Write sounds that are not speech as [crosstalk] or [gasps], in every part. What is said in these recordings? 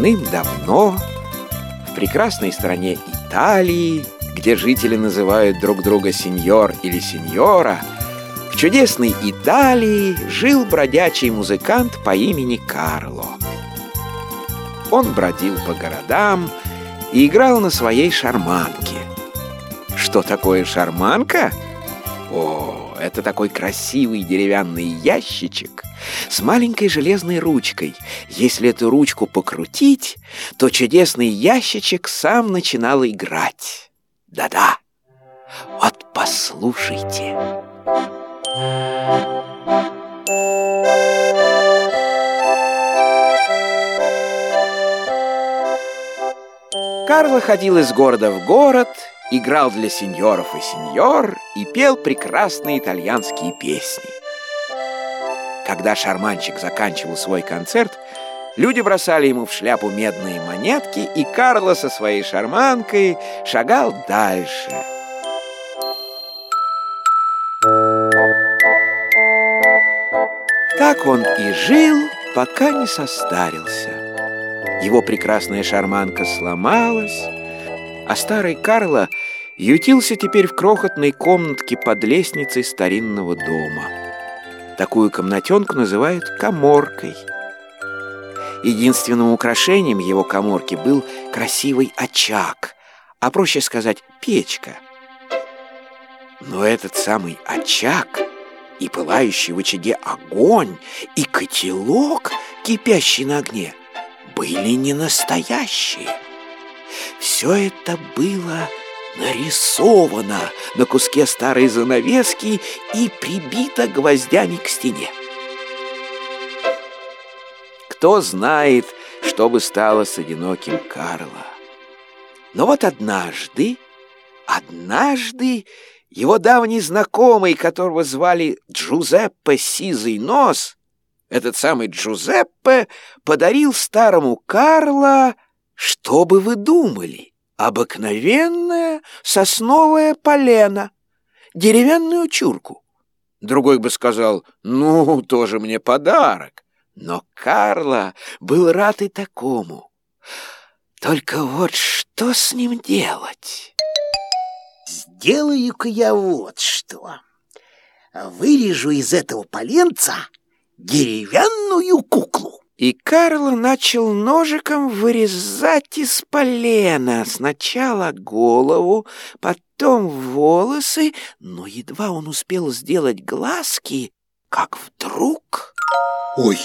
Давным-давно в прекрасной стране Италии, где жители называют друг друга сеньор или сеньора, в чудесной Италии жил бродячий музыкант по имени Карло. Он бродил по городам и играл на своей шарманке. Что такое шарманка? О, это такой красивый деревянный ящичек с маленькой железной ручкой. Если эту ручку покрутить, то чудесный ящичек сам начинал играть. Да-да, вот послушайте. Карло ходил из города в город, играл для сеньоров и сеньор и пел прекрасные итальянские песни. Когда шарманщик заканчивал свой концерт, люди бросали ему в шляпу медные монетки, и Карло со своей шарманкой шагал дальше. Так он и жил, пока не состарился. Его прекрасная шарманка сломалась, а старый Карло ютился теперь в крохотной комнатке под лестницей старинного дома. Такую комнатенку называют коморкой. Единственным украшением его коморки был красивый очаг, а проще сказать печка. Но этот самый очаг и пылающий в очаге огонь, и котелок, кипящий на огне, были не настоящие. Все это было нарисовано на куске старой занавески и прибито гвоздями к стене. Кто знает, что бы стало с одиноким Карло. Но вот однажды, однажды его давний знакомый, которого звали Джузеппе Сизый Нос, этот самый Джузеппе подарил старому Карло, что бы вы думали? Обыкновенное сосновое полено, деревянную чурку. Другой бы сказал, ну, тоже мне подарок. Но Карло был рад и такому. Только вот что с ним делать? Сделаю-ка я вот что. Вырежу из этого поленца деревянную куклу. И Карло начал ножиком вырезать из полена сначала голову, потом волосы, но едва он успел сделать глазки, как вдруг... Ой!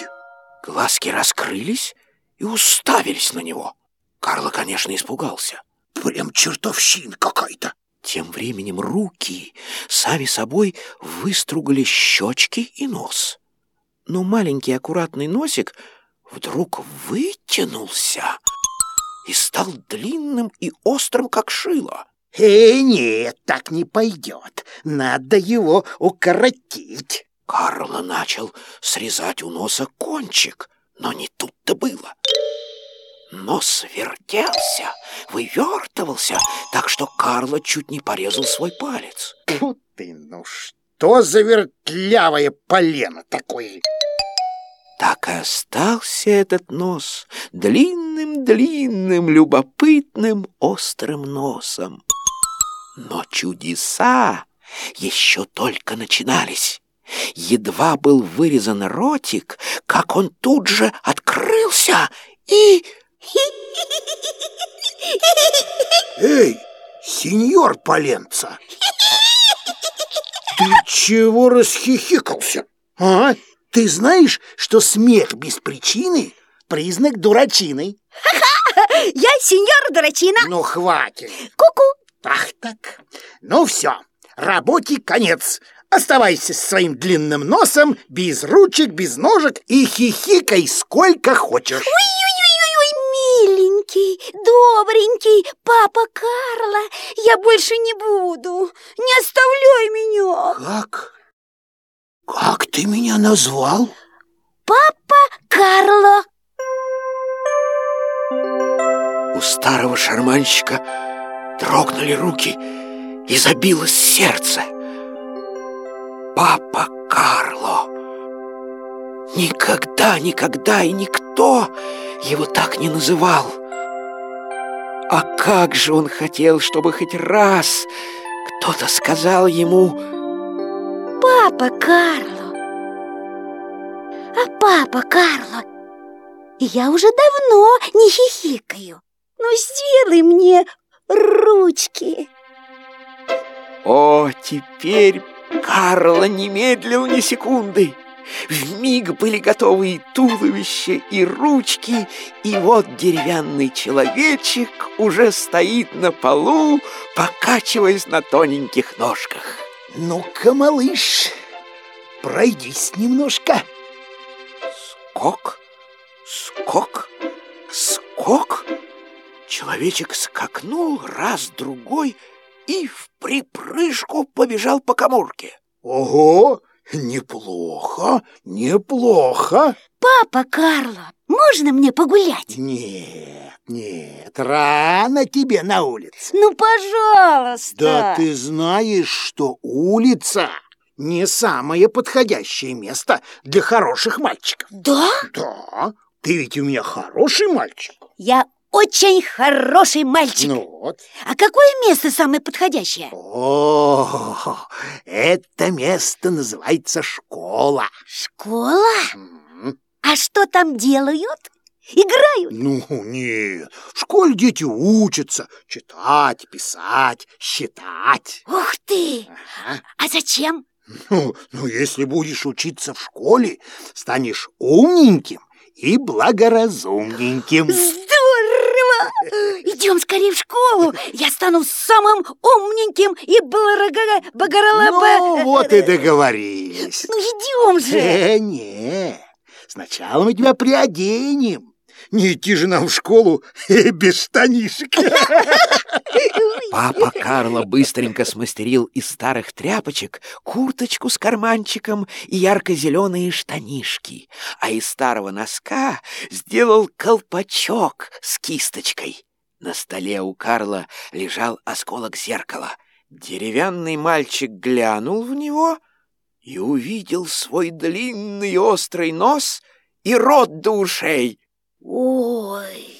Глазки раскрылись и уставились на него. Карло, конечно, испугался. Прям чертовщина какая-то. Тем временем руки сами собой выстругали щечки и нос. Но маленький аккуратный носик вдруг вытянулся и стал длинным и острым, как шило. «Э, нет, так не пойдет. Надо его укоротить». Карло начал срезать у носа кончик, но не тут-то было. Нос вертелся, вывертывался, так что Карло чуть не порезал свой палец. Вот ты, ну что за вертлявое полено такое? Так и остался этот нос длинным-длинным, любопытным, острым носом. Но чудеса еще только начинались. Едва был вырезан ротик, как он тут же открылся и... Эй, сеньор Поленца! Ты чего расхихикался, а? Ты знаешь, что смех без причины – признак дурачины? Ха-ха! Я сеньор дурачина. Ну, хватит. Ку-ку. Ах так. Ну все, работе конец. Оставайся с своим длинным носом, без ручек, без ножек и хихикай сколько хочешь. Ой-ой-ой, миленький, добренький папа Карла, я больше не буду. Не оставляй меня. Как? Как ты меня назвал? Папа Карло. У старого шарманщика дрогнули руки и забилось сердце. Папа Карло. Никогда, никогда и никто его так не называл. А как же он хотел, чтобы хоть раз кто-то сказал ему Папа Карло. А папа Карло, я уже давно не хихикаю. Ну, сделай мне ручки. О, теперь Карло не медлил ни секунды. В миг были готовы и туловище, и ручки, и вот деревянный человечек уже стоит на полу, покачиваясь на тоненьких ножках. Ну-ка, малыш, пройдись немножко. Скок, скок, скок. Человечек скакнул раз-другой и в припрыжку побежал по коморке. Ого, неплохо, неплохо. Папа Карло, можно мне погулять? Нет, нет, рано тебе на улице. Ну, пожалуйста. Да ты знаешь, что улица не самое подходящее место для хороших мальчиков. Да? Да, ты ведь у меня хороший мальчик. Я очень хороший мальчик. Ну вот. А какое место самое подходящее? О, это место называется школа. Школа? А что там делают? Играют? Ну, нет, в школе дети учатся читать, писать, считать. Ух ты! Ага. А зачем? Ну, ну, если будешь учиться в школе, станешь умненьким и благоразумненьким. Здорово! Идем скорее в школу. Я стану самым умненьким и благоролоба- Ну, вот и договорились. Ну, идем же. Э, не, сначала мы тебя приоденем. Не идти же нам в школу [laughs] без штанишек. [laughs] Папа Карло быстренько смастерил из старых тряпочек курточку с карманчиком и ярко-зеленые штанишки, а из старого носка сделал колпачок с кисточкой. На столе у Карла лежал осколок зеркала. Деревянный мальчик глянул в него и увидел свой длинный острый нос и рот до ушей. Ой,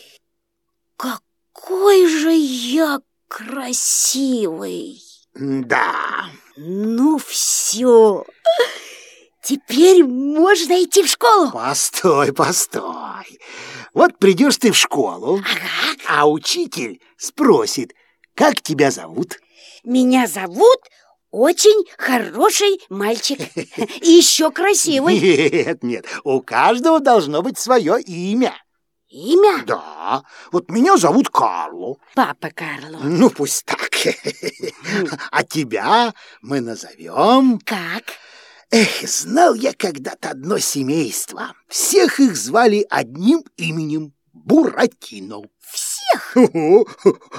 какой же я красивый. Да, Ну все. Теперь можно идти в школу. постой, постой. Вот придешь ты в школу, Ага. а учитель спросит, как тебя зовут? Меня зовут очень хороший мальчик. [laughs] И еще красивый. Нет, нет, у каждого должно быть свое имя. Имя? Да, вот меня зовут Карло. Папа Карло. Ну, пусть так. А тебя мы назовем... Как? Эх, знал я когда-то одно семейство. Всех их звали одним именем — Буратино. Всех?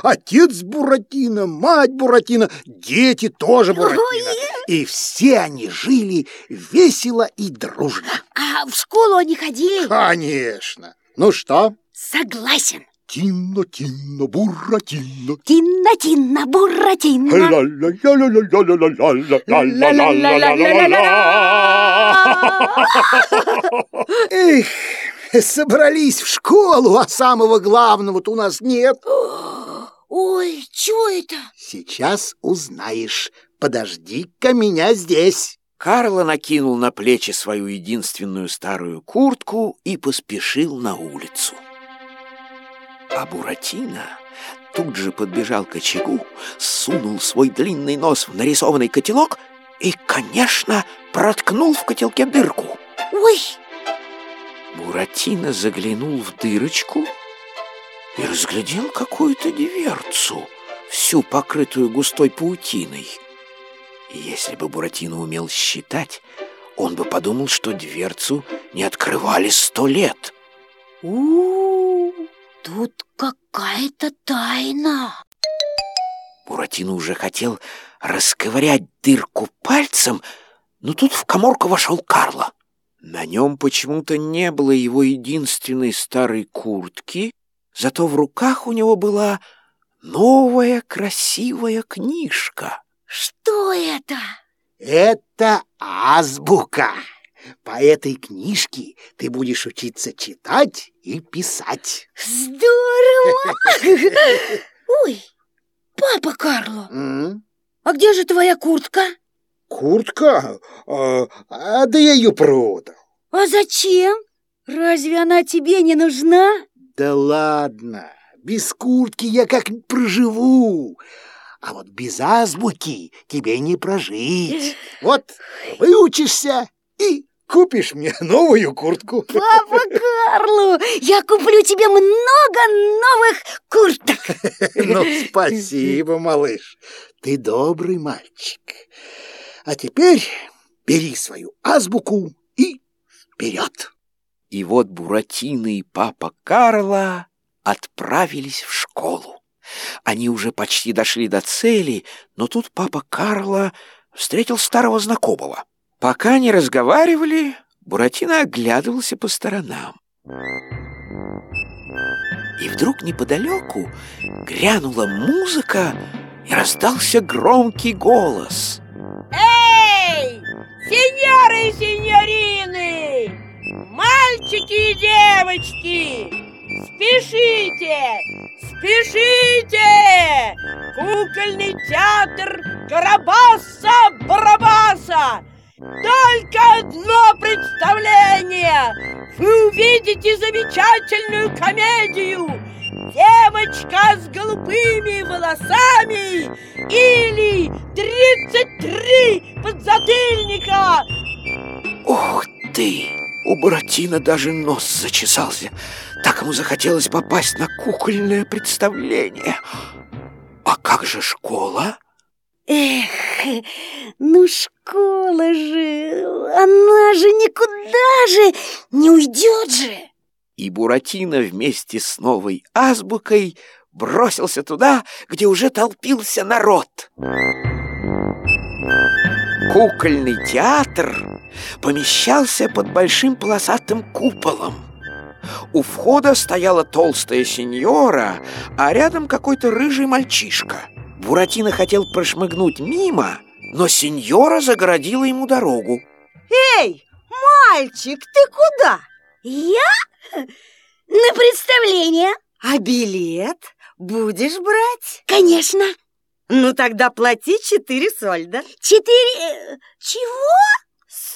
Отец Буратино, мать Буратино, дети тоже Буратино. И все они жили весело и дружно. А в школу они ходили? Конечно. Ну что? Согласен. Тино, Тино, Буратино. Тинна, Тинна, Буратино. Эх, собрались в школу, а самого главного-то у нас нет. Ой, чего это? Сейчас узнаешь. Подожди-ка меня здесь. Карло накинул на плечи свою единственную старую куртку и поспешил на улицу. А Буратино тут же подбежал к очагу, сунул свой длинный нос в нарисованный котелок и, конечно, проткнул в котелке дырку. Ой, Буратино заглянул в дырочку и разглядел какую-то дверцу, всю покрытую густой паутиной. Если бы Буратино умел считать, он бы подумал, что дверцу не открывали сто лет. у, тут какая-то тайна. Буратино уже хотел расковырять дырку пальцем, но тут в коморку вошел Карло. На нем почему-то не было его единственной старой куртки, зато в руках у него была новая красивая книжка. Что это? Это азбука. По этой книжке ты будешь учиться читать и писать. Здорово! [laughs] Ой, папа Карло, М? а где же твоя куртка? Куртка? А, а, да я ее продал. А зачем? Разве она тебе не нужна? Да ладно, без куртки я как проживу. А вот без азбуки тебе не прожить. Вот выучишься и купишь мне [laughs] новую куртку. Папа Карло, я куплю тебе много новых курток. [laughs] Ну, спасибо, [laughs] малыш. Ты добрый мальчик. А теперь бери свою азбуку и вперед. И вот Буратино и папа Карла отправились в школу. Они уже почти дошли до цели, но тут папа Карла встретил старого знакомого. Пока они разговаривали, Буратино оглядывался по сторонам. И вдруг неподалеку грянула музыка и раздался громкий голос. Эй, сеньоры и сеньорины, мальчики и девочки, спешите, спешите! Кукольный театр Карабаса-Барабаса! Только одно представление! Вы увидите замечательную комедию «Девочка с голубыми волосами» или «33 подзатыльника». Ух ты! У Буратино даже нос зачесался. Так ему захотелось попасть на кукольное представление. А как же школа? Эх, ну школа же, она же никуда же не уйдет же. И Буратино вместе с новой азбукой бросился туда, где уже толпился народ. Кукольный театр помещался под большим полосатым куполом. У входа стояла толстая сеньора, а рядом какой-то рыжий мальчишка. Буратино хотел прошмыгнуть мимо, но сеньора загородила ему дорогу. Эй, мальчик, ты куда? Я? На представление? А билет будешь брать? Конечно. Ну тогда плати четыре сольда. Четыре... э, Чего?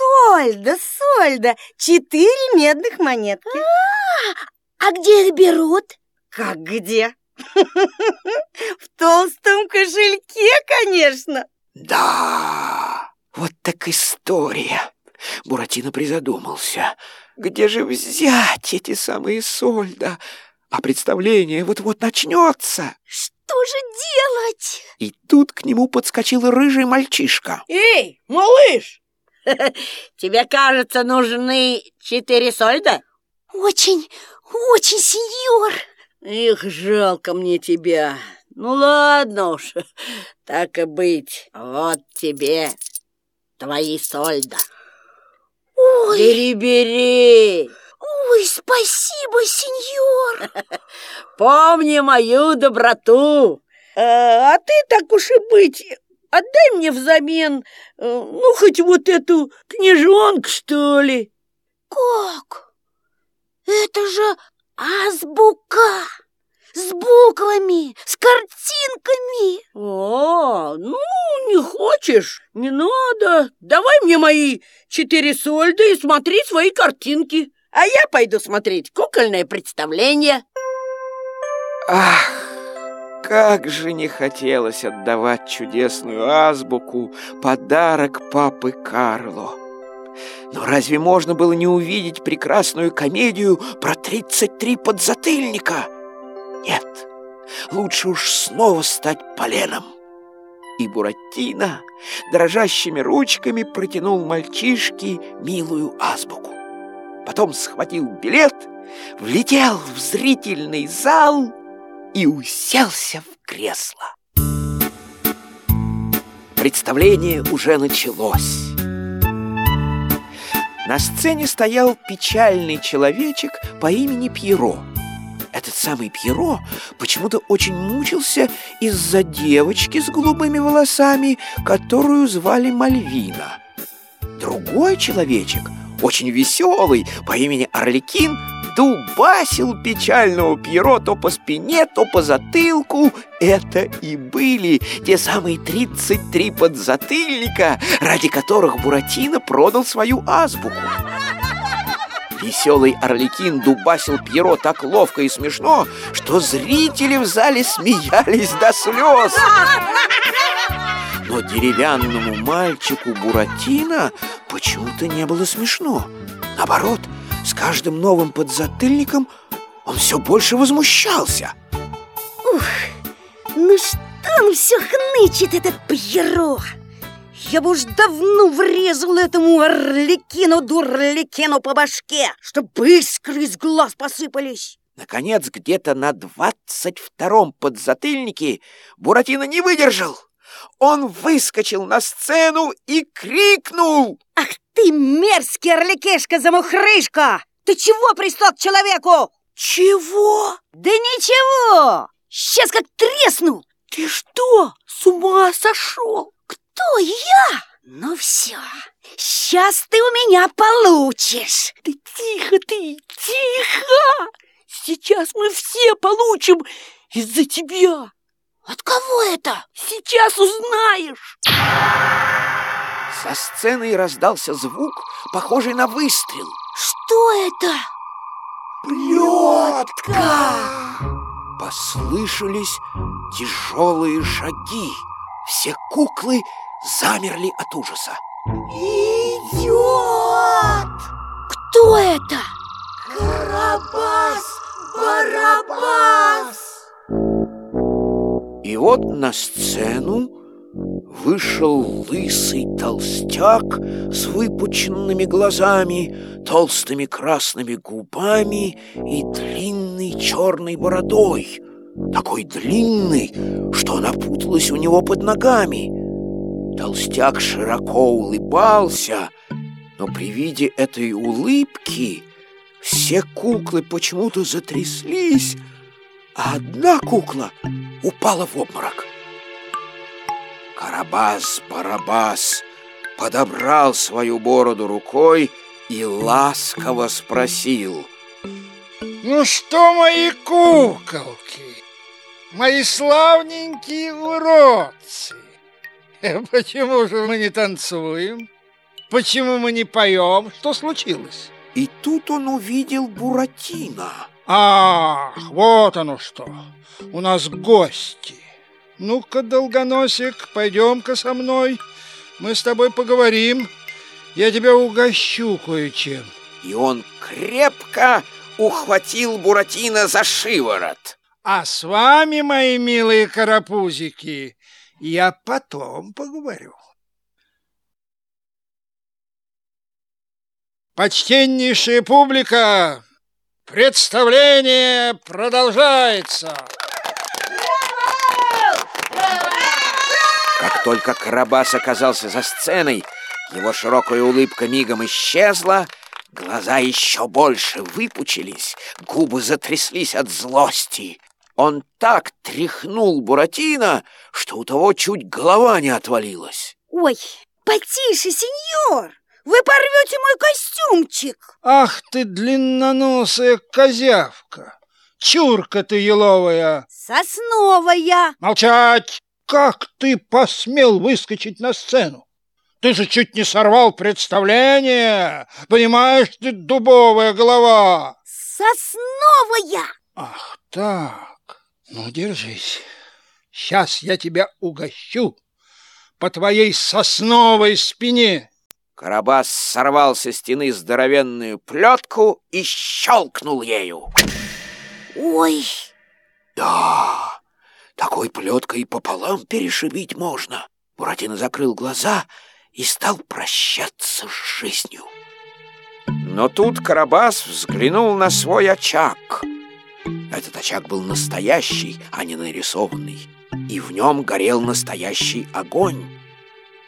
Сольда, сольда, четыре медных монетки. А где их берут? Как где? [laughs] В толстом кошельке, конечно. Да, вот так история. Буратино призадумался. Где же взять эти самые сольда? А представление вот-вот начнется. Что же делать? И тут к нему подскочил рыжий мальчишка. Эй, малыш, [laughs] Тебе, кажется, нужны четыре сольда? Очень, очень, сеньор. их жалко мне тебя. Ну ладно уж, [laughs] так и быть. Вот тебе твои сольда. Ой, Бери, бери. ой, спасибо, сеньор. [laughs] Помни мою доброту. А, а ты, так уж и быть, отдай мне взамен, э, ну, хоть вот эту книжонку, что ли. Как? Это же азбука. С буквами, с картинками. О, ну, не хочешь, не надо. Давай мне мои четыре сольда и смотри свои картинки. А я пойду смотреть кукольное представление. Ах, как же не хотелось отдавать чудесную азбуку подарок папы Карло. Но разве можно было не увидеть прекрасную комедию про 33 подзатыльника? Нет, лучше уж снова стать поленом. И Буратино дрожащими ручками протянул мальчишке милую азбуку. Потом схватил билет, влетел в зрительный зал и уселся в кресло. Представление уже началось. На сцене стоял печальный человечек по имени Пьеро. Этот самый Пьеро почему-то очень мучился из-за девочки с голубыми волосами, которую звали Мальвина. Другой человечек очень веселый, по имени Орликин, дубасил печального Пьеро то по спине, то по затылку. Это и были те самые 33 подзатыльника, ради которых Буратино продал свою азбуку. Веселый Орликин дубасил Пьеро так ловко и смешно, что зрители в зале смеялись до слез. Но деревянному мальчику Буратино почему-то не было смешно. Наоборот, с каждым новым подзатыльником он все больше возмущался. Ух, ну что он все хнычет, этот Пьеро? Я бы уж давно врезал этому орликину-дурликину по башке, чтобы искры из глаз посыпались. Наконец, где-то на двадцать втором подзатыльнике Буратино не выдержал. Он выскочил на сцену и крикнул. Ах ты, мерзкий орликешка-замухрышка! Ты чего пристал к человеку? Чего? Да ничего! Сейчас как тресну! Ты что, с ума сошел? Кто я? Ну все, сейчас ты у меня получишь. Ты тихо ты, тихо! Сейчас мы все получим из-за тебя. От кого это? Сейчас узнаешь. Со сцены раздался звук, похожий на выстрел. Что это? Плетка! Послышались тяжелые шаги. Все куклы замерли от ужаса. Идет! Кто это? Карабас-барабас! И вот на сцену вышел лысый толстяк с выпученными глазами, толстыми красными губами и длинной черной бородой, такой длинной, что она путалась у него под ногами. Толстяк широко улыбался, но при виде этой улыбки все куклы почему-то затряслись, а одна кукла упала в обморок. Карабас-Барабас подобрал свою бороду рукой и ласково спросил. Ну что, мои куколки, мои славненькие уродцы, [laughs] почему же мы не танцуем? Почему мы не поем? Что случилось? И тут он увидел Буратино. Ах, вот оно что. У нас гости. Ну-ка, долгоносик, пойдем-ка со мной. Мы с тобой поговорим. Я тебя угощу кое-чем. И он крепко ухватил Буратино за шиворот. А с вами, мои милые карапузики, я потом поговорю. Почтеннейшая публика, представление продолжается. Как только Карабас оказался за сценой, его широкая улыбка мигом исчезла, глаза еще больше выпучились, губы затряслись от злости. Он так тряхнул Буратино, что у того чуть голова не отвалилась. Ой, потише, сеньор! Вы порвете мой костюмчик! Ах ты, длинноносая козявка! Чурка ты еловая! Сосновая! Молчать! Как ты посмел выскочить на сцену? Ты же чуть не сорвал представление! Понимаешь ты, дубовая голова! Сосновая! Ах так! Ну, держись. Сейчас я тебя угощу по твоей сосновой спине. Карабас сорвал со стены здоровенную плетку и щелкнул ею. Ой! Да, такой плеткой пополам перешибить можно. Буратино закрыл глаза и стал прощаться с жизнью. Но тут Карабас взглянул на свой очаг. Этот очаг был настоящий, а не нарисованный, и в нем горел настоящий огонь.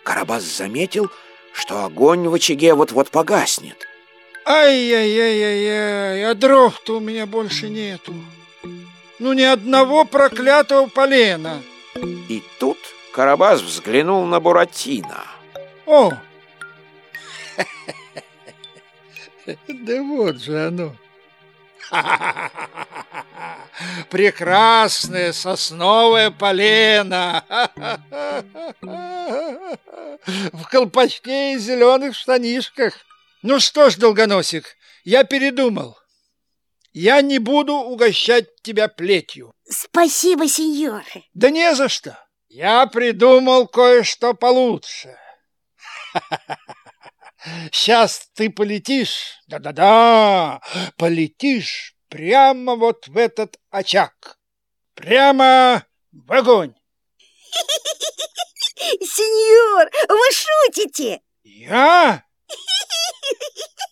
Карабас заметил, что огонь в очаге вот-вот погаснет. Ай-яй-яй-яй, а дров-то у меня больше нету. Ну, ни одного проклятого полена. И тут Карабас взглянул на Буратино. О! [laughs] Да вот же оно. [laughs] Прекрасное сосновое полено [laughs] в колпачке и зеленых штанишках. Ну что ж, Долгоносик, я передумал. Я не буду угощать тебя плетью. Спасибо, сеньор. Да не за что. Я придумал кое-что получше. [laughs] Сейчас ты полетишь, да-да-да, полетишь прямо вот в этот очаг. Прямо в огонь. [laughs] Сеньор, вы шутите? Я? [laughs]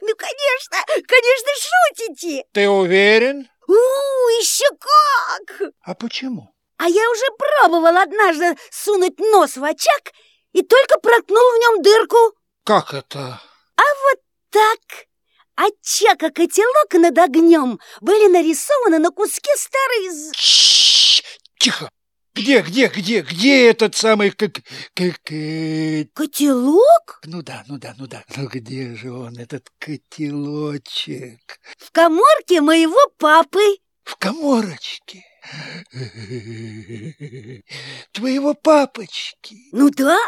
Ну, конечно, конечно, шутите. Ты уверен? У, еще как! А почему? А я уже пробовал однажды сунуть нос в очаг и только проткнул в нем дырку. Как это? А вот так. Очаг и котелок над огнем были нарисованы на куске старой... Чш, тихо. Где, где, где, где этот самый как, как, э, Котелок? ну да, ну да, ну да, ну где же он, этот котелочек? В коморке моего папы. В коморочке. Твоего папочки. Ну да,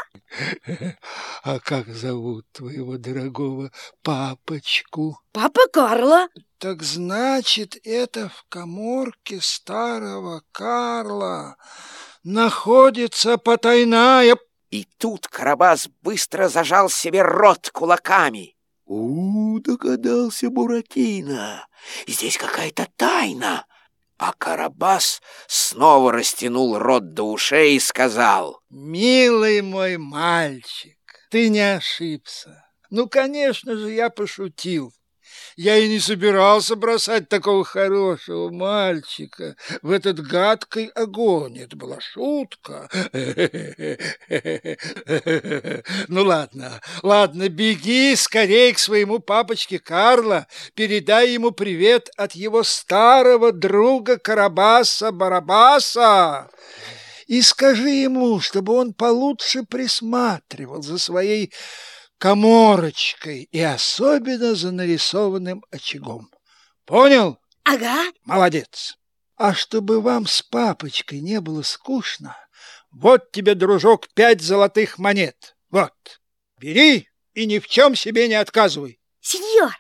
А как зовут твоего дорогого папочку? папа Карла. Так значит, это в коморке старого Карла находится потайная... И тут Карабас быстро зажал себе рот кулаками. У, догадался Буратино. Здесь какая-то тайна. А Карабас снова растянул рот до ушей и сказал. Милый мой мальчик, ты не ошибся. Ну, конечно же, я пошутил. Я и не собирался бросать такого хорошего мальчика в этот гадкий огонь. Это была шутка. [laughs] Ну ладно, ладно, беги скорей к своему папочке Карла, передай ему привет от его старого друга Карабаса-Барабаса. И скажи ему, чтобы он получше присматривал за своей коморочкой и особенно за нарисованным очагом. Понял? Ага. Молодец. А чтобы вам с папочкой не было скучно, вот тебе, дружок, пять золотых монет. Вот. Бери и ни в чем себе не отказывай. Сеньор,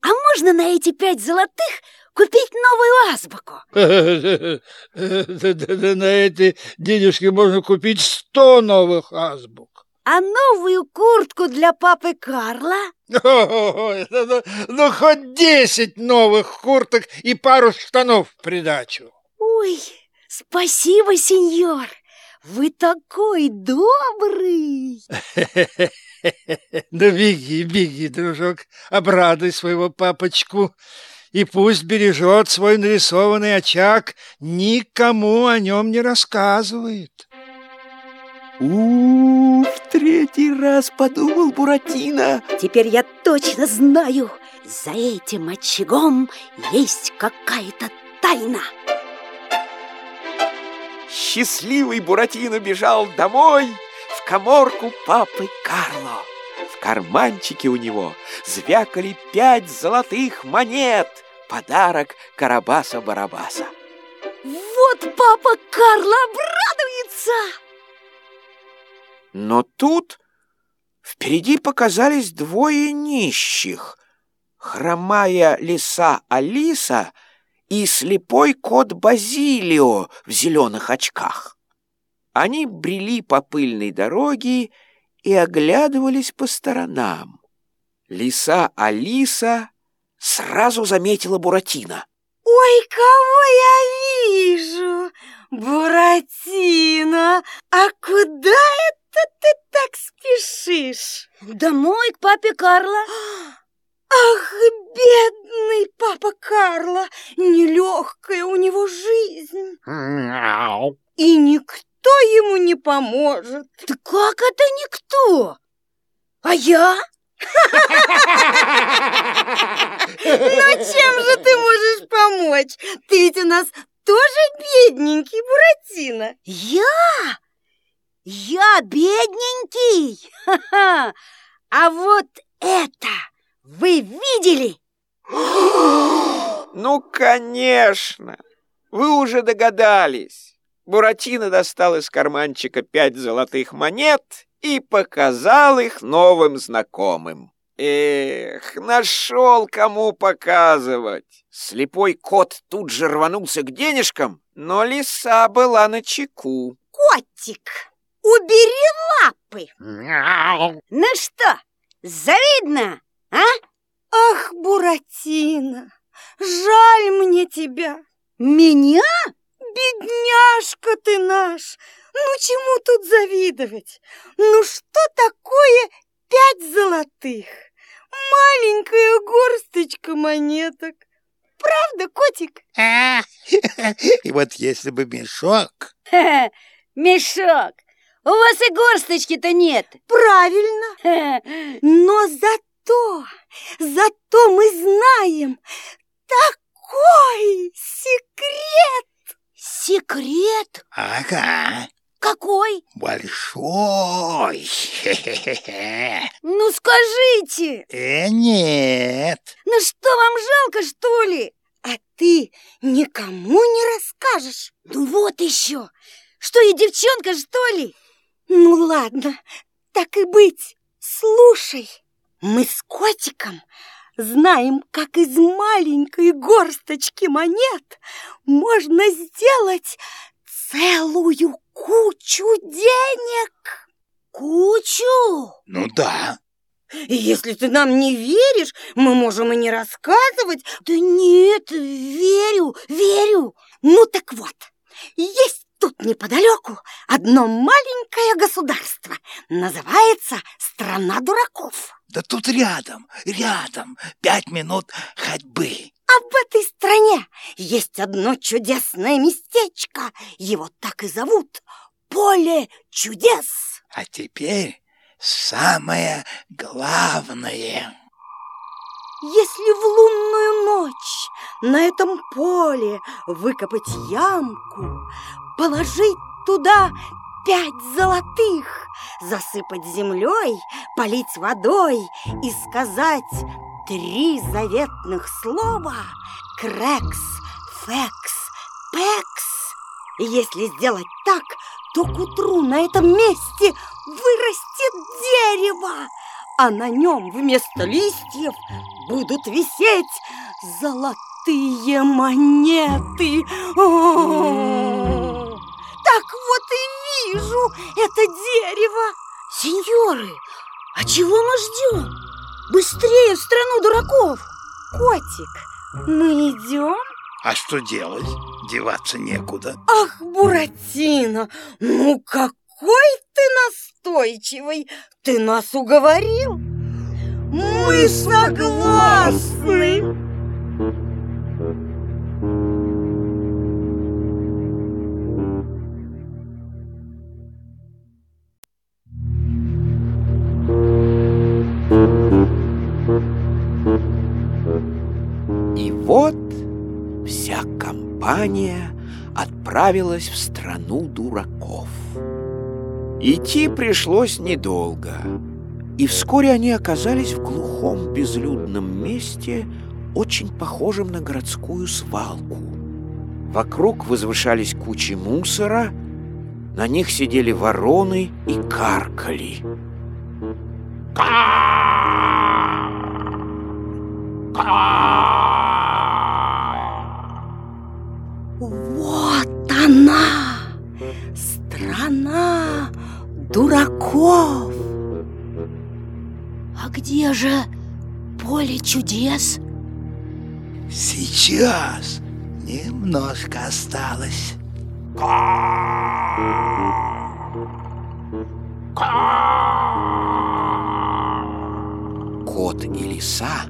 а можно на эти пять золотых купить новую азбуку? [laughs] На эти денежки можно купить сто новых азбук. А новую куртку для папы Карла? Ой, ну, ну, хоть десять новых курток и пару штанов в придачу. Ой, спасибо, сеньор. Вы такой добрый. [laughs] Ну, беги, беги, дружок, обрадуй своего папочку. И пусть бережет свой нарисованный очаг, никому о нем не рассказывает. У, в третий раз подумал Буратино. Теперь я точно знаю, за этим очагом есть какая-то тайна. Счастливый Буратино бежал домой в коморку папы Карло. В карманчике у него звякали пять золотых монет. Подарок Карабаса-Барабаса. Вот папа Карла обрадуется. Но тут впереди показались двое нищих. Хромая лиса Алиса и слепой кот Базилио в зеленых очках. Они брели по пыльной дороге и оглядывались по сторонам. Лиса Алиса сразу заметила Буратино. Ой, кого я вижу! Буратино, а куда это ты так спешишь? Домой к папе Карла. Ах, бедный папа Карло, нелегкая у него жизнь. И никто ему не поможет. Да как это никто? А я? Но чем же ты можешь помочь? Ты ведь у нас тоже бедненький, Буратино. Я? Я бедненький? Ха-ха! А вот это Вы видели? [gasps] Ну, конечно! Вы уже догадались. Буратино достал из карманчика пять золотых монет и показал их новым знакомым. Эх, нашел кому показывать. Слепой кот тут же рванулся к денежкам, но лиса была на чеку. Котик, убери лапы. Ну что, завидно, а? Ах, Буратино, жаль мне тебя. Меня? Бедняжка ты наш! Ну, чему тут завидовать? Ну, что такое пять золотых? Маленькая горсточка монеток. Правда, котик? А, [laughs] и вот если бы мешок... Мешок, у вас и горсточки-то нет. [laughs] Правильно. Но зато, зато мы знаем такой секрет. Секрет? Ага, Какой? большой. Хе-хе-хе. [laughs] Ну скажите, Э, нет. ну что вам жалко, что ли? А ты никому не расскажешь. Ну вот еще. Что я девчонка, что ли? Ну ладно, так и быть. Слушай, мы с котиком знаем, как из маленькой горсточки монет можно сделать целую кучу денег. Кучу? Ну да. Если ты нам не веришь, мы можем и не рассказывать. Да нет, верю, верю. Ну так вот, есть тут неподалеку одно маленькое государство. Называется «Страна дураков». Да тут рядом, рядом, пять минут ходьбы. А в этой стране есть одно чудесное местечко. Его так и зовут Поле чудес. А теперь самое главное. Если в лунную ночь на этом поле выкопать ямку, положить туда пять золотых, засыпать землей, полить водой и сказать три заветных слова «крекс», «фекс», «пекс». Если сделать так, то к утру на этом месте вырастет дерево, а на нем вместо листьев будут висеть золотые монеты. О, Так вот и вижу это дерево. Сеньоры, а чего мы ждем? Быстрее в страну дураков! Котик, мы идем? А что делать? Деваться некуда. Ах, Буратино, ну какой ты настойчивый! Ты нас уговорил! Мы согласны! Компания отправилась в страну дураков. Идти пришлось недолго, и вскоре они оказались в глухом безлюдном месте, очень похожем на городскую свалку. Вокруг возвышались кучи мусора, на них сидели вороны и каркали. Вот она, страна дураков. А где же поле чудес? Сейчас немножко осталось. Кот и лиса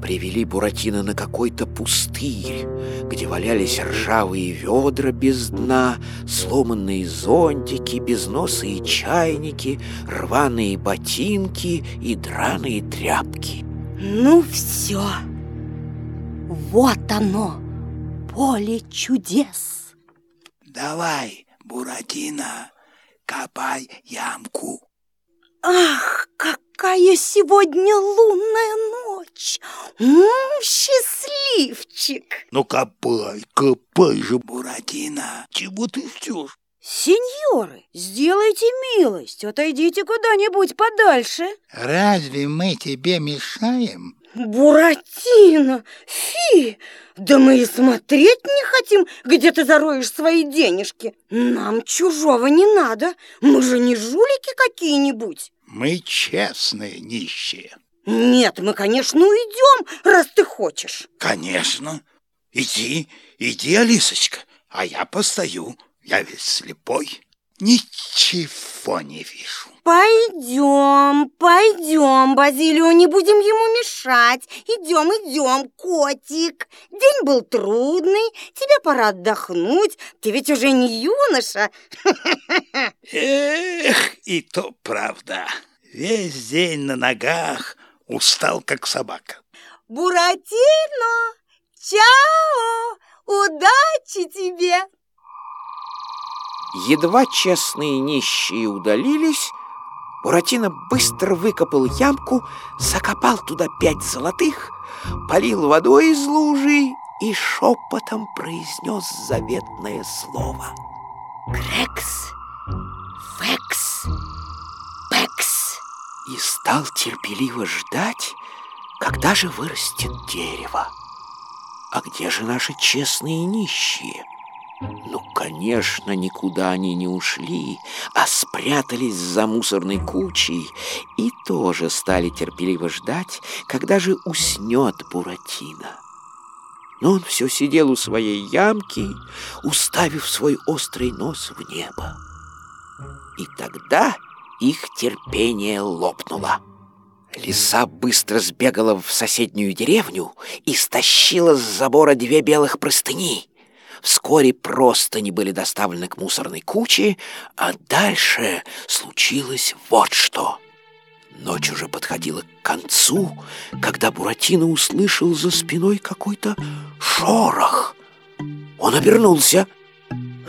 привели Буратино на какой-то пустырь, где валялись ржавые ведра без дна, сломанные зонтики, безносые чайники, рваные ботинки и драные тряпки. Ну все, вот оно, поле чудес. Давай, Буратино, копай ямку. Ах, как какая сегодня лунная ночь! М, счастливчик! Ну копай, копай же, Буратино. Чего ты ждешь? Сеньоры, сделайте милость, отойдите куда-нибудь подальше. Разве мы тебе мешаем? Буратино! Фи! Да мы и смотреть не хотим, где ты зароешь свои денежки. Нам чужого не надо. Мы же не жулики какие-нибудь. Мы честные нищие. Нет, мы, конечно, уйдем, раз ты хочешь. Конечно. Иди, иди, Алисочка, а я постою. Я ведь слепой. Ничего не вижу. Пойдем, пойдем, Базилио, не будем ему мешать. Идем, идем, котик. День был трудный, тебе пора отдохнуть. Ты ведь уже не юноша. Эх, и то правда. Весь день на ногах, устал как собака. Буратино, чао, удачи тебе. Едва честные нищие удалились, Буратино быстро выкопал ямку, закопал туда пять золотых, полил водой из лужи и шепотом произнес заветное слово. Крекс, фекс, пекс. И стал терпеливо ждать, когда же вырастет дерево. А где же наши честные нищие? Ну, конечно, никуда они не ушли, а спрятались за мусорной кучей и тоже стали терпеливо ждать, когда же уснет Буратино. Но он все сидел у своей ямки, уставив свой острый нос в небо. И тогда их терпение лопнуло. Лиса быстро сбегала в соседнюю деревню и стащила с забора две белых простыни. Вскоре простыни были доставлены к мусорной куче, а дальше случилось вот что. Ночь уже подходила к концу, когда Буратино услышал за спиной какой-то шорох. Он обернулся.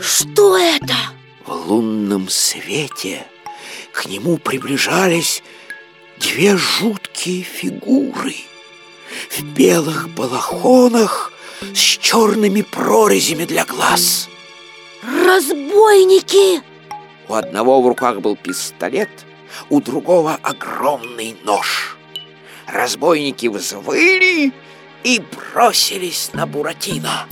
Что это? В лунном свете к нему приближались две жуткие фигуры в белых балахонах с черными прорезями для глаз. Разбойники! У одного в руках был пистолет, у другого огромный нож. Разбойники взвыли и бросились на Буратино.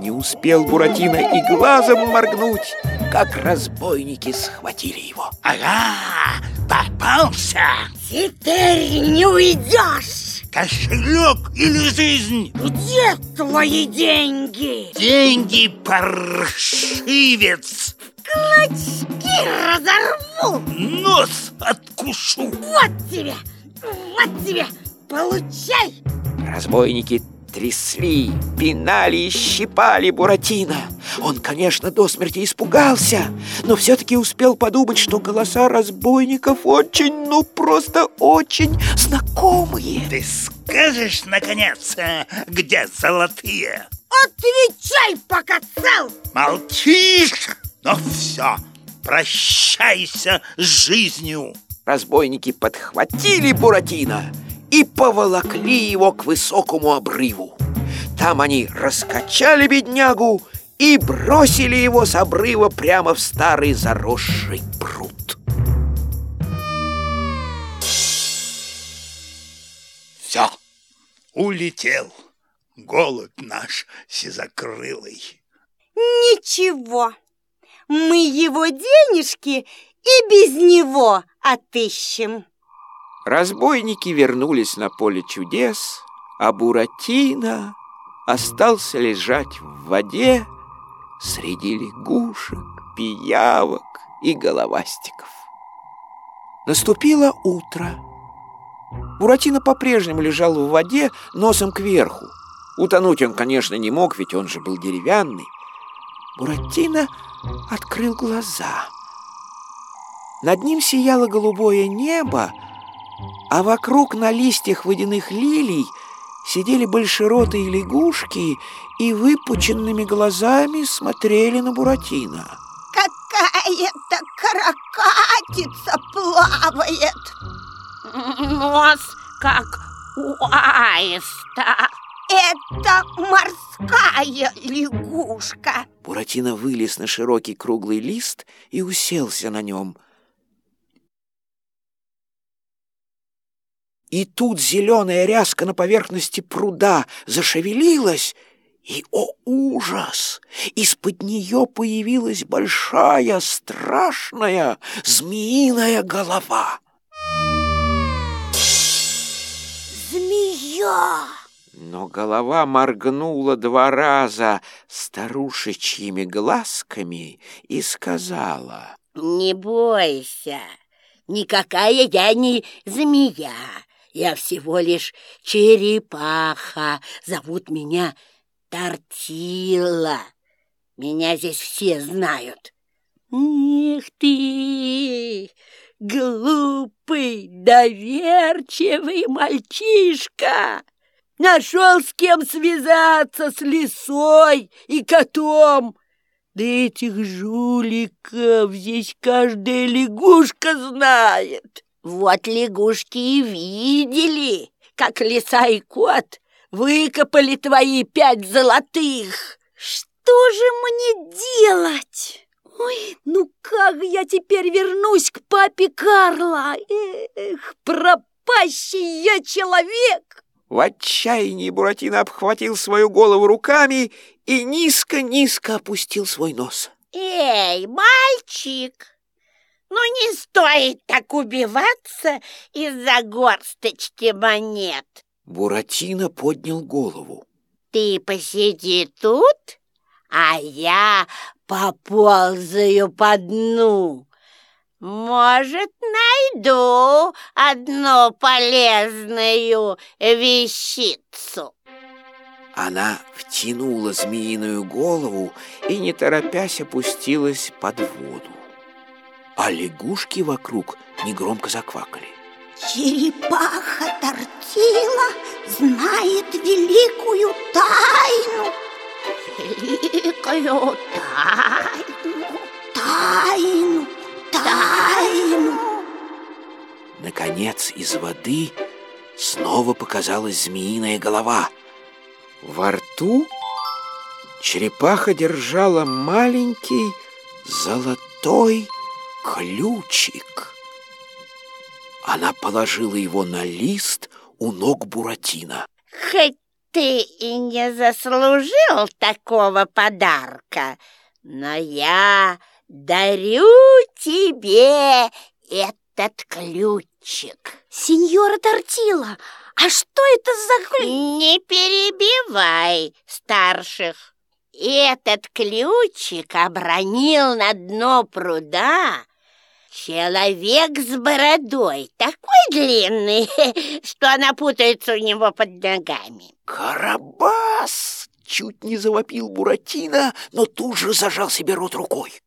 Не успел Буратино и глазом моргнуть, как разбойники схватили его. Ага, попался. Теперь не уйдешь. Кошелек или жизнь? Где твои деньги? Деньги, паршивец. Клочки разорву. Нос откушу. Вот тебе, вот тебе, получай. Разбойники трясли, пинали и щипали Буратино. Он, конечно, до смерти испугался, но все-таки успел подумать, что голоса разбойников очень, ну просто очень знакомые. Ты скажешь, наконец, э, где золотые? Отвечай, пока цел. Молчишь? Ну все, прощайся с жизнью. Разбойники подхватили Буратино и поволокли его к высокому обрыву. Там они раскачали беднягу и бросили его с обрыва прямо в старый заросший пруд. Все, улетел голубь наш сизокрылый. Ничего, мы его денежки и без него отыщем. Разбойники вернулись на поле чудес, а Буратино остался лежать в воде среди лягушек, пиявок и головастиков. Наступило утро. Буратино по-прежнему лежал в воде носом кверху. Утонуть он, конечно, не мог, ведь он же был деревянный. Буратино открыл глаза. Над ним сияло голубое небо, а вокруг на листьях водяных лилий сидели большеротые лягушки и выпученными глазами смотрели на Буратино. какая-то каракатица плавает. Нос как у аиста. Это морская лягушка. Буратино вылез на широкий круглый лист и уселся на нем. И тут зеленая ряска на поверхности пруда зашевелилась, и, о ужас! Из-под нее появилась большая, страшная змеиная голова. Змея! Но голова моргнула два раза старушечьими глазками и сказала... Не бойся, никакая я не змея. Я всего лишь черепаха. Зовут меня Тортила. Меня здесь все знают. Эх ты, глупый, доверчивый мальчишка! Нашел с кем связаться с лисой и котом. Да этих жуликов здесь каждая лягушка знает. Вот лягушки и видели, как лиса и кот выкопали твои пять золотых. Что же мне делать? Ой, ну как я теперь вернусь к папе Карла? Эх, пропащий я человек! В отчаянии Буратино обхватил свою голову руками и низко-низко опустил свой нос. Эй, мальчик, ну не стоит так убиваться из-за горсточки монет. Буратино поднял голову. Ты посиди тут, а я поползаю по дну. Может, найду одну полезную вещицу. Она втянула змеиную голову и, не торопясь, опустилась под воду. А лягушки вокруг негромко заквакали. Черепаха Тортила знает великую тайну. Великую тайну. Тайну, тайну. Наконец из воды снова показалась змеиная голова. Во рту черепаха держала маленький золотой ключик. Она положила его на лист у ног Буратино. Хоть ты и не заслужил такого подарка, но я дарю тебе этот ключик. Сеньора Тортила, а что это за ключ? Не перебивай старших. Этот ключик обронил на дно пруда человек с бородой, такой длинный, [laughs] что она путается у него под ногами. «Карабас!» — чуть не завопил Буратино, но тут же зажал себе рот рукой.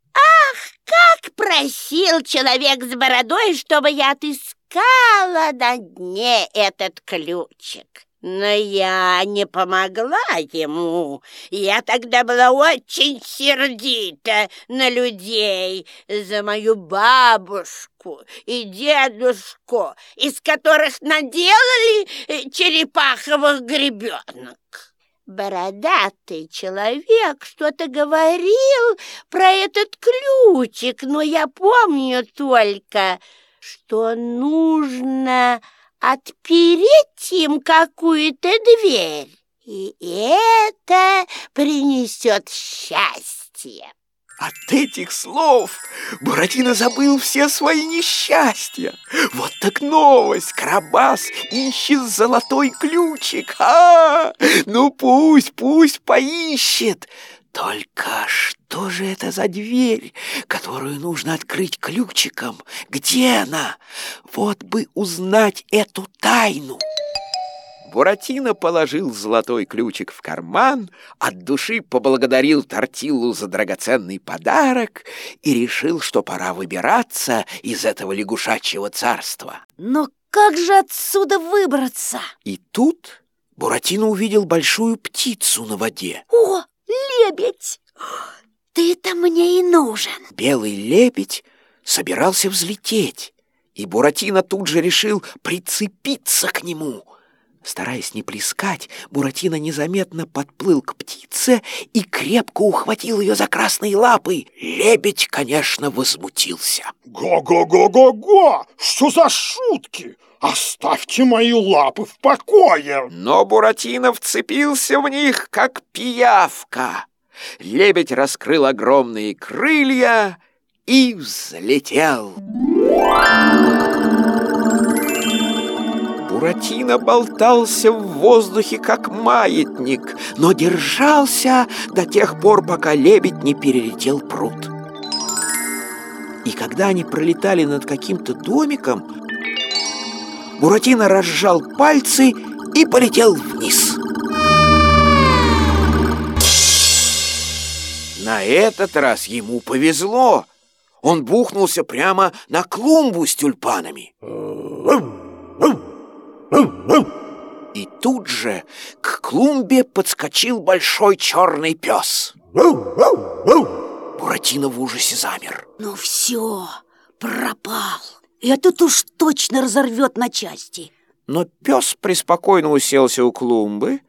Как просил человек с бородой, чтобы я отыскала на дне этот ключик. Но я не помогла ему. Я тогда была очень сердита на людей за мою бабушку и дедушку, из которых наделали э, черепаховых гребенок. Бородатый человек что-то говорил про этот ключик, но я помню только, что нужно отпереть им какую-то дверь, и это принесет счастье. От этих слов Буратино забыл все свои несчастья. Вот так новость! Карабас ищет золотой ключик. А, ну пусть, пусть поищет. Только что же это за дверь, которую нужно открыть ключиком? Где она? Вот бы узнать эту тайну. Буратино положил золотой ключик в карман, от души поблагодарил Тортиллу за драгоценный подарок и решил, что пора выбираться из этого лягушачьего царства. Но как же отсюда выбраться? И тут Буратино увидел большую птицу на воде. О, лебедь! Ты ты-то мне и нужен. Белый лебедь собирался взлететь, и Буратино тут же решил прицепиться к нему. Стараясь не плескать, Буратино незаметно подплыл к птице и крепко ухватил ее за красные лапы. Лебедь, конечно, возмутился. Го-го-го-го-го! Что за шутки? Оставьте мои лапы в покое! Но Буратино вцепился в них, как пиявка. Лебедь раскрыл огромные крылья и взлетел. Буратино болтался в воздухе, как маятник, но держался до тех пор, пока лебедь не перелетел пруд. И когда они пролетали над каким-то домиком, Буратино разжал пальцы и полетел вниз. На этот раз ему повезло. Он бухнулся прямо на клумбу с тюльпанами. И тут же к клумбе подскочил большой черный пес. Буратино в ужасе замер. Ну все, пропал. Этот уж точно разорвет на части. Но пес преспокойно уселся у клумбы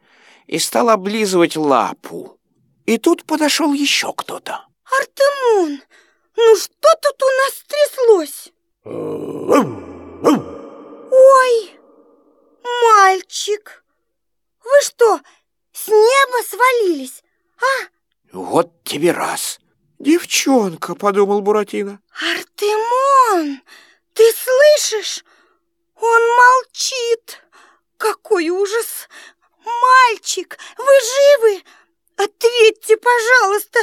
и стал облизывать лапу. И тут подошел еще кто-то. Артемон, ну что тут у нас стряслось? Ой, мальчик, вы что, с неба свалились? А? Вот тебе раз. Девчонка, подумал Буратино. Артемон, ты слышишь? Он молчит. Какой ужас! Мальчик, вы живы? Ответьте, пожалуйста,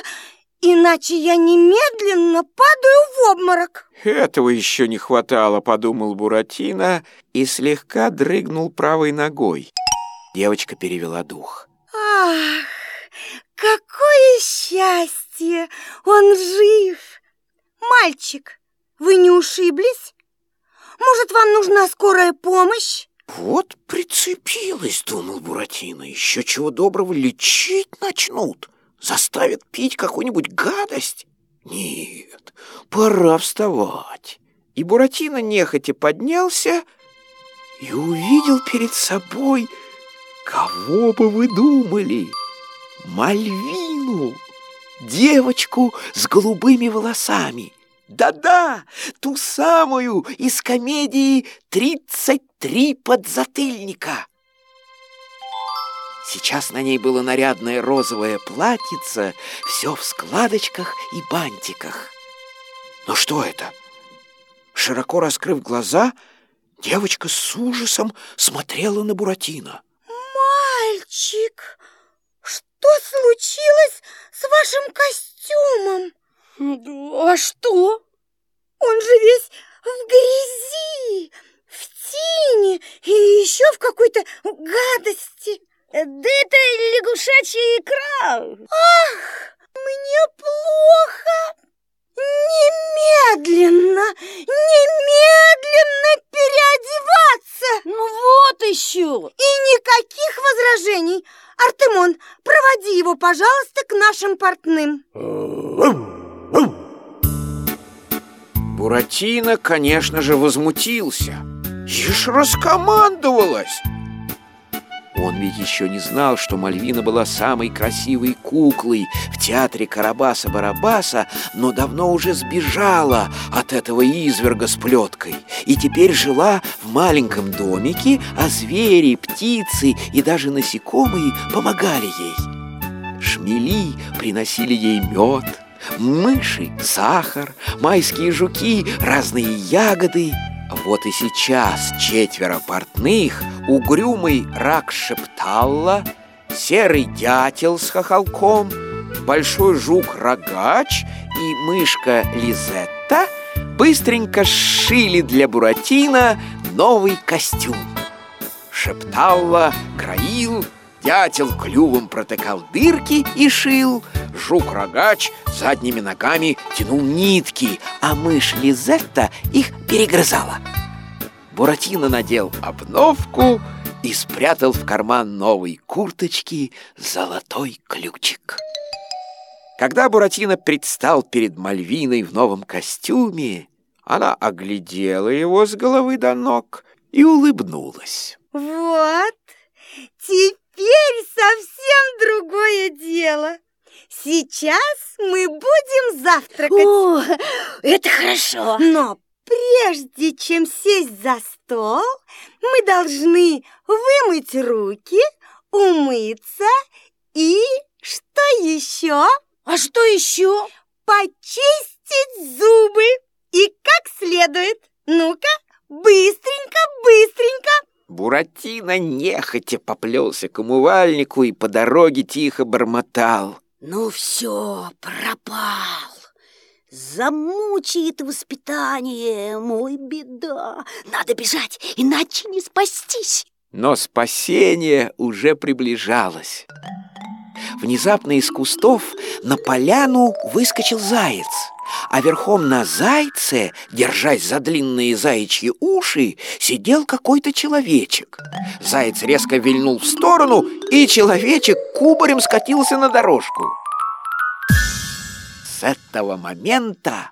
иначе я немедленно падаю в обморок. Этого еще не хватало, подумал Буратино и слегка дрыгнул правой ногой. Девочка перевела дух. Ах, какое счастье! Он жив! Мальчик, вы не ушиблись? Может, вам нужна скорая помощь? Вот прицепилась, думал Буратино. Еще чего доброго лечить начнут. Заставят пить какую-нибудь гадость. Нет, пора вставать. И Буратино нехотя поднялся и увидел перед собой, кого бы вы думали, Мальвину, девочку с голубыми волосами. Да-да, ту самую из комедии «Тридцать три подзатыльника». Сейчас на ней было нарядное розовое платьице, все в складочках и бантиках. Но что это? Широко раскрыв глаза, девочка с ужасом смотрела на Буратино. Мальчик, что случилось с вашим костюмом? А что? Он же весь в грязи, в тине и еще в какой-то гадости. Да это лягушачья икра. Ах, мне плохо. Немедленно, немедленно переодеваться. Ну вот еще. И никаких возражений. Артемон, проводи его, пожалуйста, к нашим портным. Буратино, конечно же, возмутился. Ишь раскомандовалась. Он ведь еще не знал, что Мальвина была самой красивой куклой в театре Карабаса-Барабаса, но давно уже сбежала от этого изверга с плеткой и теперь жила в маленьком домике, а звери, птицы и даже насекомые помогали ей. Шмели приносили ей мед, мыши – сахар, майские жуки – разные ягоды – вот и сейчас четверо портных, угрюмый рак шепталла, серый дятел с хохолком, большой жук-рогач и мышка Лизетта быстренько сшили для Буратино новый костюм. Шепталла краил, дятел клювом протыкал дырки и шил, жук-рогач задними ногами тянул нитки, а мышь Лизетта их перегрызала. Буратино надел обновку и спрятал в карман новой курточки золотой ключик. Когда Буратино предстал перед Мальвиной в новом костюме, она оглядела его с головы до ног и улыбнулась. Вот, теперь совсем другое дело. Сейчас мы будем завтракать. О, это хорошо. Но прежде чем сесть за стол, мы должны вымыть руки, умыться и что еще? А что еще? Почистить зубы и как следует. Ну-ка, быстренько, быстренько. Буратино нехотя поплелся к умывальнику и по дороге тихо бормотал. Ну все, пропал. Замучает воспитание, мой беда. Надо бежать, иначе не спастись. Но спасение уже приближалось. Внезапно из кустов на поляну выскочил заяц, а верхом на зайце, держась за длинные заячьи уши, сидел какой-то человечек. Заяц резко вильнул в сторону, и человечек кубарем скатился на дорожку. С этого момента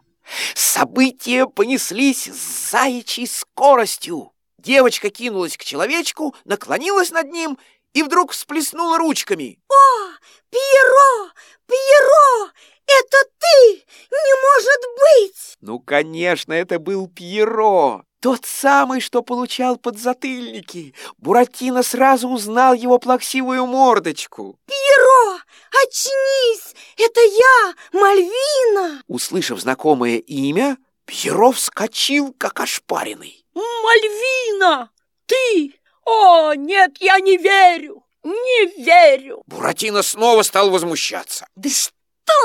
события понеслись с заячьей скоростью. Девочка кинулась к человечку, наклонилась над ним и вдруг всплеснула ручками. О, Пьеро, Пьеро, это ты! Не может быть! Ну, конечно, это был Пьеро. Тот самый, что получал подзатыльники. Буратино сразу узнал его плаксивую мордочку. Пьеро, очнись! Это я, Мальвина! Услышав знакомое имя, Пьеро вскочил, как ошпаренный. Мальвина! Ты! О, нет, я не верю! Не верю! Буратино снова стал возмущаться. Да что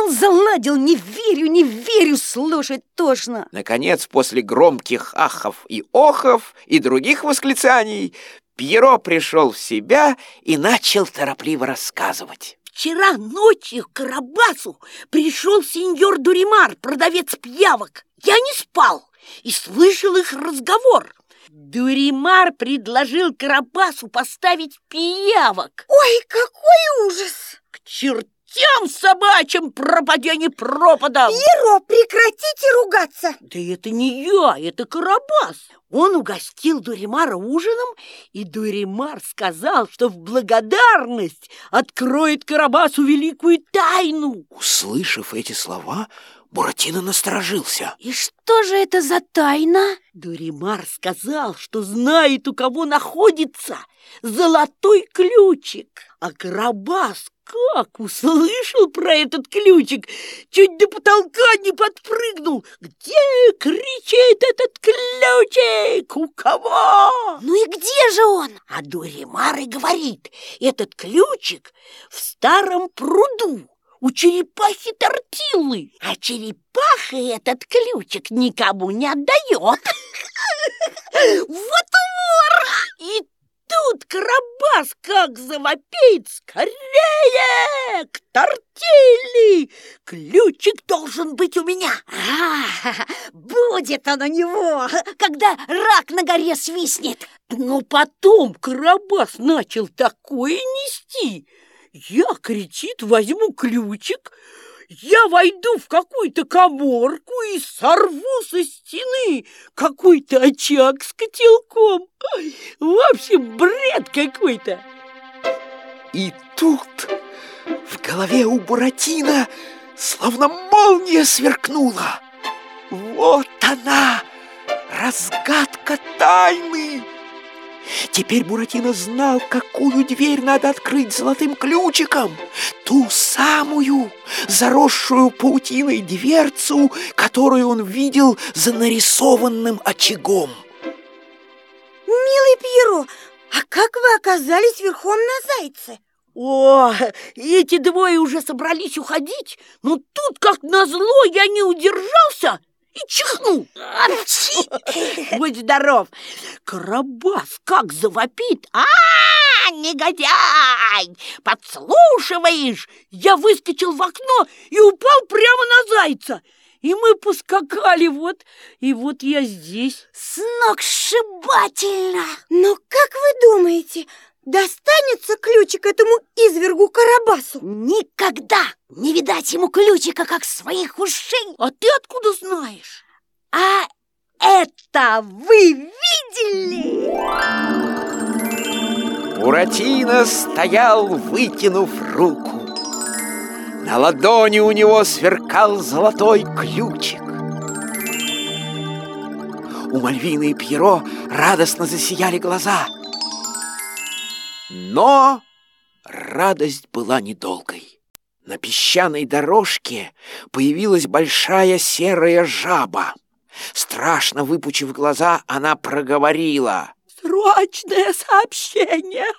он заладил? Не верю, не верю, слушать тошно. Наконец, после громких ахов и охов и других восклицаний, Пьеро пришел в себя и начал торопливо рассказывать. Вчера ночью к Карабасу пришел сеньор Дуримар, продавец пьявок. Я не спал и слышал их разговор. Дуримар предложил Карабасу поставить пиявок. Ой, какой ужас! К чертям собачьим пропадение пропадом! Пьеро, прекратите ругаться! Да это не я, это Карабас. Он угостил Дуримара ужином, и Дуримар сказал, что в благодарность откроет Карабасу великую тайну. Услышав эти слова, Буратино насторожился. И что же это за тайна? Дуримар сказал, что знает, у кого находится золотой ключик. А Карабас как услышал про этот ключик, чуть до потолка не подпрыгнул. Где кричит этот ключик? У кого? Ну и где же он? А Дуримар и говорит, этот ключик в старом пруду у черепахи тортилы, а черепаха этот ключик никому не отдает. [laughs] Вот умора! И тут Карабас как завопит скорее к тортили! Ключик должен быть у меня. А, [laughs] будет он у него, когда рак на горе свистнет. Но потом Карабас начал такое нести, я, кричит, возьму ключик, я войду в какую-то коморку и сорву со стены какой-то очаг с котелком. В общем, бред какой-то. И тут в голове у Буратино словно молния сверкнула. Вот она, разгадка тайны! Теперь Буратино знал, какую дверь надо открыть золотым ключиком. Ту самую, заросшую паутиной дверцу, которую он видел за нарисованным очагом. Милый Пьеро, а как вы оказались верхом на зайце? О, эти двое уже собрались уходить, но тут, как назло, я не удержался и чихнул. Будь здоров. Карабас как завопит. А, негодяй! Подслушиваешь? Я выскочил в окно и упал прямо на зайца. И мы поскакали вот, и вот я здесь. Сногсшибательно! Но как вы думаете, достанется ключик этому извергу Карабасу? Никогда не видать ему ключика, как своих ушей. А ты откуда знаешь? А это вы видели? Буратино стоял, вытянув руку. На ладони у него сверкал золотой ключик. У Мальвины и Пьеро радостно засияли глаза. Но радость была недолгой. На песчаной дорожке появилась большая серая жаба. Страшно выпучив глаза, она проговорила. Срочное сообщение!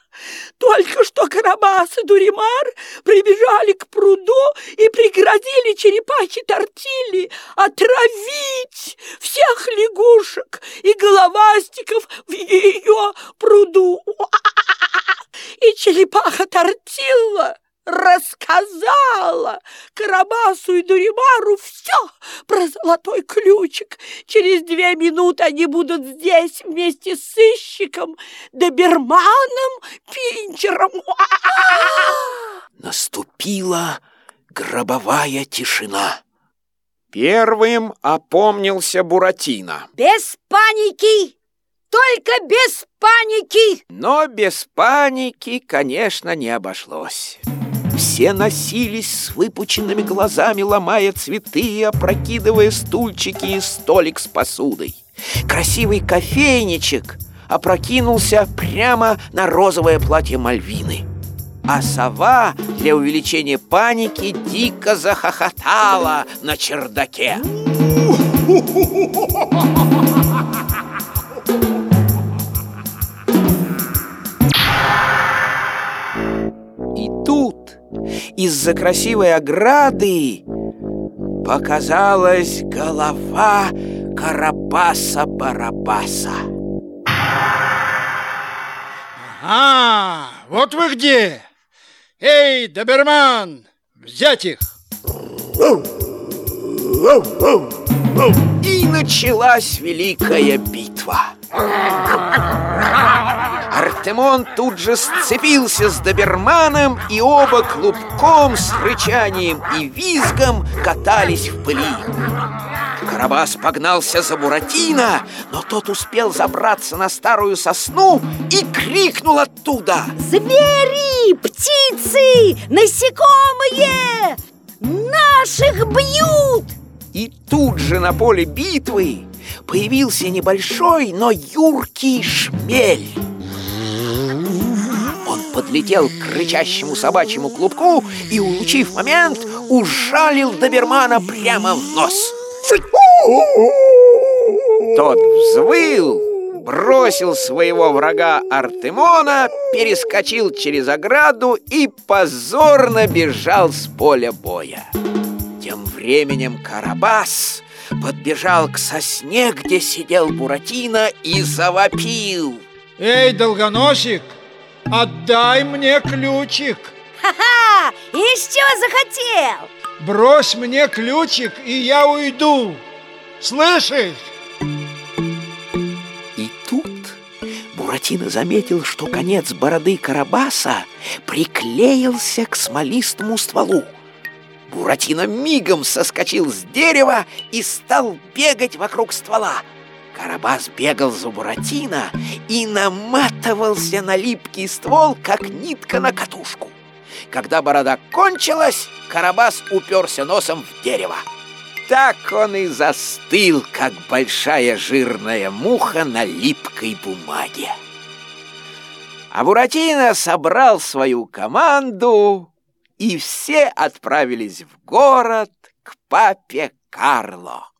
Только что Карабас и Дуримар прибежали к пруду и пригрозили черепахе тортили отравить всех лягушек и головастиков в ее пруду. И черепаха тортила рассказала Карабасу и Дуримару все про золотой ключик. Через две минуты они будут здесь вместе с сыщиком, доберманом, пинчером. Наступила гробовая тишина. Первым опомнился Буратино. Без паники! Только без паники! Но без паники, конечно, не обошлось. Все носились с выпученными глазами, ломая цветы и опрокидывая стульчики и столик с посудой. Красивый кофейничек опрокинулся прямо на розовое платье Мальвины. А сова для увеличения паники дико захохотала на чердаке. И тут из-за красивой ограды показалась голова Карабаса-Барабаса. А, вот вы где! Эй, доберман, взять их! И началась великая битва. Артемон тут же сцепился с доберманом, и оба клубком с рычанием и визгом катались в пыли. Карабас погнался за Буратино, но тот успел забраться на старую сосну и крикнул оттуда. Звери, птицы, насекомые! Наших бьют! И тут же на поле битвы появился небольшой, но юркий шмель. Он подлетел к кричащему собачьему клубку и, улучив момент, ужалил добермана прямо в нос. Тот взвыл, бросил своего врага Артемона, перескочил через ограду и позорно бежал с поля боя. Временем Карабас подбежал к сосне, где сидел Буратино, и завопил. Эй, долгоносик, отдай мне ключик! Ха-ха! Из чего захотел? Брось мне ключик, и я уйду! Слышишь? И тут Буратино заметил, что конец бороды Карабаса приклеился к смолистому стволу. Буратино мигом соскочил с дерева и стал бегать вокруг ствола. Карабас бегал за Буратино и наматывался на липкий ствол, как нитка на катушку. Когда борода кончилась, Карабас уперся носом в дерево. Так он и застыл, как большая жирная муха на липкой бумаге. А Буратино собрал свою команду, и все отправились в город к папе Карло.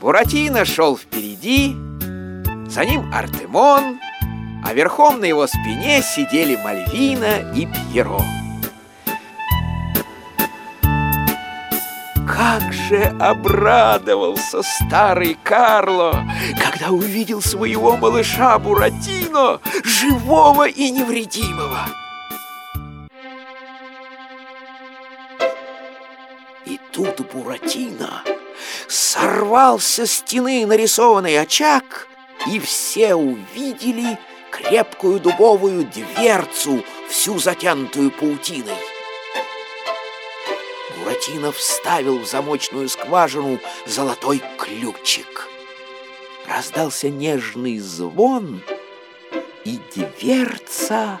Буратино шел впереди, за ним Артемон, а верхом на его спине сидели Мальвина и Пьеро. Как же обрадовался старый Карло, когда увидел своего малыша Буратино, живого и невредимого. Тут Буратино сорвал со стены нарисованный очаг, и все увидели, крепкую дубовую дверцу, всю затянутую паутиной. Буратино вставил в замочную скважину золотой ключик. Раздался нежный звон, и дверца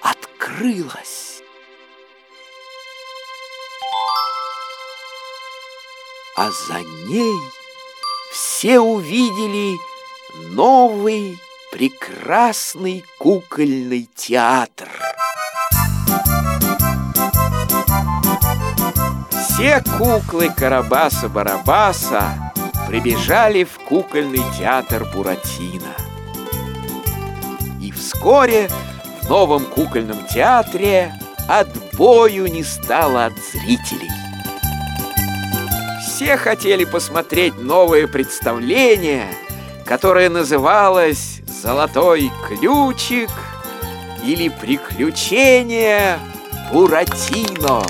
открылась. А за ней все увидели новый прекрасный кукольный театр. Все куклы Карабаса-Барабаса прибежали в кукольный театр Буратино. И вскоре в новом кукольном театре отбою не стало от зрителей. Все хотели посмотреть новое представление, которое называлось «Золотой ключик» или «Приключения Буратино».